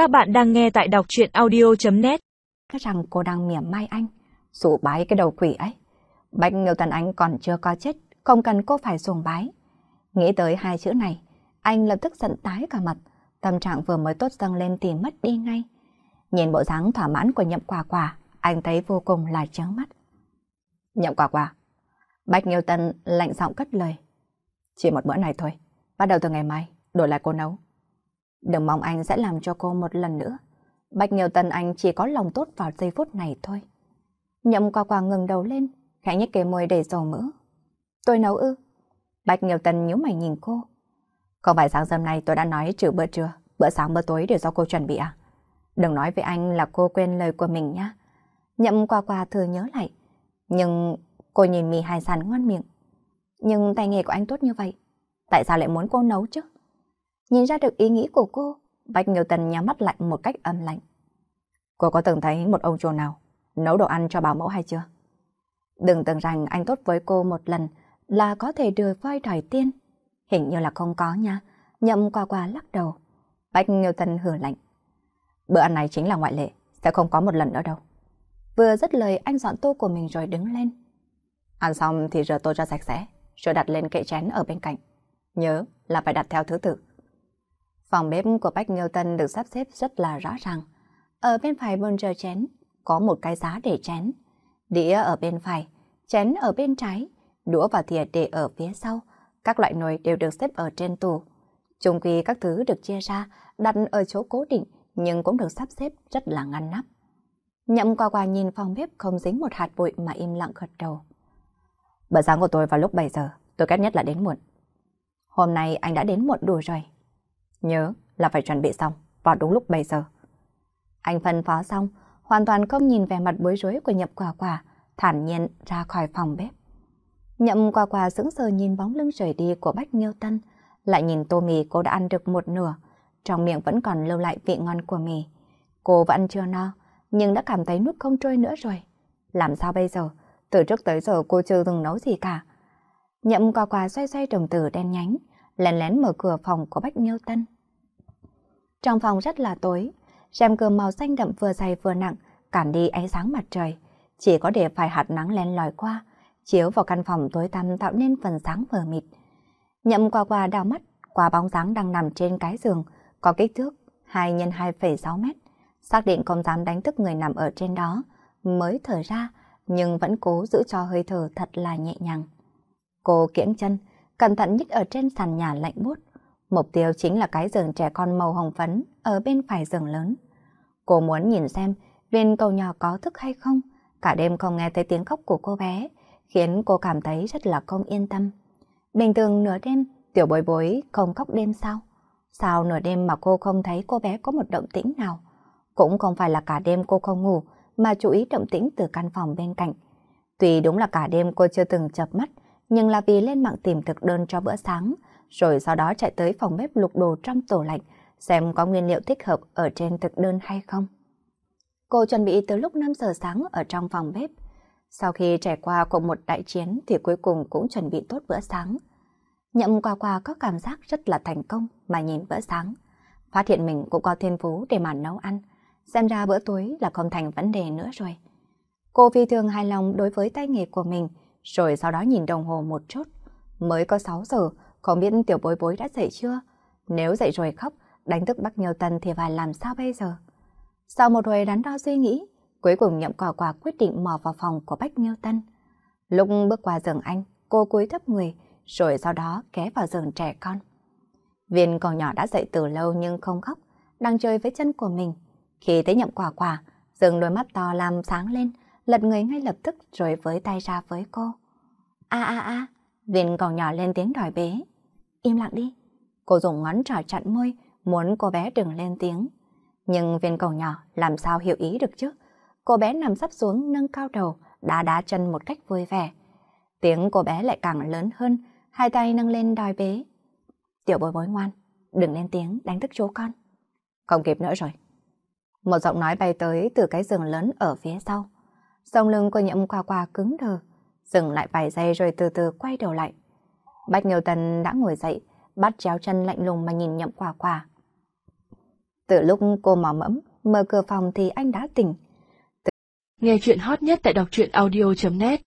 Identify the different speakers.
Speaker 1: Các bạn đang nghe tại đọc chuyện audio.net
Speaker 2: Rằng cô đang mỉa mai anh, dụ bái cái đầu quỷ ấy. Bạch Nghiêu Tần Anh còn chưa có chết, không cần cô phải dùng bái. Nghĩ tới hai chữ này, anh lập tức giận tái cả mặt, tâm trạng vừa mới tốt dâng lên thì mất đi ngay. Nhìn bộ dáng thỏa mãn của nhậm quả quả, anh thấy vô cùng là trướng mắt. Nhậm quả quả. Bạch Nghiêu Tần lạnh giọng cất lời. Chỉ một bữa này thôi, bắt đầu từ ngày mai, đổi lại cô nấu. Đừng mong anh sẽ làm cho cô một lần nữa. Bạch Nghiêu Tần Anh chỉ có lòng tốt vào giây phút này thôi. Nhậm qua qua ngừng đầu lên, khẽ nhếch cái môi để dầu mỡ. Tôi nấu ư? Bạch Nghiêu Tần nhíu mày nhìn cô. Không phải sáng sớm nay tôi đã nói trừ bữa trưa, bữa sáng bữa tối đều do cô chuẩn bị à? Đừng nói với anh là cô quên lời của mình nhá. Nhậm qua qua thừa nhớ lại. Nhưng cô nhìn mì hải sản ngon miệng. Nhưng tay nghề của anh tốt như vậy. Tại sao lại muốn cô nấu chứ? Nhìn ra được ý nghĩ của cô, Bạch Nghiêu Tần nhắm mắt lại một cách âm lạnh. Cô có từng thấy một ông chùa nào nấu đồ ăn cho bảo mẫu hay chưa? Đừng tưởng rằng anh tốt với cô một lần là có thể đưa voi đòi tiên. Hình như là không có nha. Nhậm qua qua lắc đầu. Bạch Nghiêu Tần hử lạnh. Bữa ăn này chính là ngoại lệ, sẽ không có một lần nữa đâu. Vừa dứt lời anh dọn tô của mình rồi đứng lên. Ăn xong thì rửa tô cho sạch sẽ, rồi đặt lên kệ chén ở bên cạnh. Nhớ là phải đặt theo thứ tự. Phòng bếp của Bách Nghiêu Tân được sắp xếp rất là rõ ràng. Ở bên phải bồn rửa chén, có một cái giá để chén. Đĩa ở bên phải, chén ở bên trái, đũa và thìa để ở phía sau. Các loại nồi đều được xếp ở trên tủ. Trung quy các thứ được chia ra, đặt ở chỗ cố định, nhưng cũng được sắp xếp rất là ngăn nắp. Nhậm qua qua nhìn phòng bếp không dính một hạt bụi mà im lặng gật đầu. Bữa sáng của tôi vào lúc 7 giờ, tôi ghét nhất là đến muộn. Hôm nay anh đã đến muộn đủ rồi. Nhớ là phải chuẩn bị xong vào đúng lúc bây giờ. Anh phân phó xong, hoàn toàn không nhìn về mặt bối rối của nhậm quả quả, thản nhiên ra khỏi phòng bếp. Nhậm quả quả sững sờ nhìn bóng lưng rời đi của Bách Nghiêu Tân, lại nhìn tô mì cô đã ăn được một nửa, trong miệng vẫn còn lưu lại vị ngon của mì. Cô vẫn chưa no, nhưng đã cảm thấy nuốt không trôi nữa rồi. Làm sao bây giờ? Từ trước tới giờ cô chưa từng nấu gì cả. Nhậm quả quả xoay xoay đồng tử đen nhánh, lén lén mở cửa phòng của Bách Nghiêu Tân. Trong phòng rất là tối, rèm cửa màu xanh đậm vừa dày vừa nặng, cản đi ánh sáng mặt trời. Chỉ có để vài hạt nắng len lỏi qua, chiếu vào căn phòng tối tăm tạo nên phần sáng mờ mịt. Nhậm qua qua đào mắt, qua bóng dáng đang nằm trên cái giường, có kích thước 2 x 2,6 mét. Xác định không dám đánh thức người nằm ở trên đó, mới thở ra, nhưng vẫn cố giữ cho hơi thở thật là nhẹ nhàng. Cô kiễng chân, cẩn thận nhích ở trên sàn nhà lạnh buốt. Mục tiêu chính là cái giường trẻ con màu hồng phấn ở bên phải giường lớn. Cô muốn nhìn xem viên cầu nhỏ có thức hay không. Cả đêm không nghe thấy tiếng khóc của cô bé, khiến cô cảm thấy rất là không yên tâm. Bình thường nửa đêm, tiểu bối bối không khóc đêm sao? Sao nửa đêm mà cô không thấy cô bé có một động tĩnh nào? Cũng không phải là cả đêm cô không ngủ, mà chú ý động tĩnh từ căn phòng bên cạnh. Tuy đúng là cả đêm cô chưa từng chập mắt, nhưng là vì lên mạng tìm thực đơn cho bữa sáng, rồi sau đó chạy tới phòng bếp lục đồ trong tủ lạnh, xem có nguyên liệu thích hợp ở trên thực đơn hay không. Cô chuẩn bị từ lúc 5 giờ sáng ở trong phòng bếp. Sau khi trải qua cuộc một đại chiến thì cuối cùng cũng chuẩn bị tốt bữa sáng. Nhậm qua qua có cảm giác rất là thành công mà nhìn bữa sáng. Phát hiện mình cũng có thiên phú để mà nấu ăn. Xem ra bữa tối là không thành vấn đề nữa rồi. Cô phi thường hài lòng đối với tay nghề của mình, rồi sau đó nhìn đồng hồ một chút. Mới có 6 giờ, không biết tiểu bối bối đã dậy chưa? Nếu dậy rồi khóc, đánh thức Bắc Nhiều Tân thì phải làm sao bây giờ? Sau một hồi đắn đo suy nghĩ, cuối cùng nhậm quả quả quyết định mò vào phòng của Bách nhiêu Tân. Lúc bước qua giường anh, cô cúi thấp người, rồi sau đó ké vào giường trẻ con. Viên còn nhỏ đã dậy từ lâu nhưng không khóc, đang chơi với chân của mình. Khi thấy nhậm quả quả, dừng đôi mắt to làm sáng lên, lật người ngay lập tức rồi với tay ra với cô. A a a, viên còn nhỏ lên tiếng đòi bế. Im lặng đi. Cô dùng ngón trỏ chặn môi, muốn cô bé đừng lên tiếng. Nhưng viên cầu nhỏ làm sao hiểu ý được chứ? Cô bé nằm sắp xuống nâng cao đầu, đá đá chân một cách vui vẻ. Tiếng cô bé lại càng lớn hơn, hai tay nâng lên đòi bế. Tiểu bối bối ngoan, đừng lên tiếng đánh thức chú con. Không kịp nữa rồi. Một giọng nói bay tới từ cái giường lớn ở phía sau. Sông lưng của nhậm qua qua cứng đờ, dừng lại vài giây rồi từ từ quay đầu lại. Bách Nghiêu Tần đã ngồi dậy, bắt chéo chân lạnh lùng mà nhìn nhậm quả quả. Từ lúc cô mò mẫm, mở cửa phòng thì anh đã tỉnh.
Speaker 1: Nghe chuyện hot nhất tại đọc truyện audio.net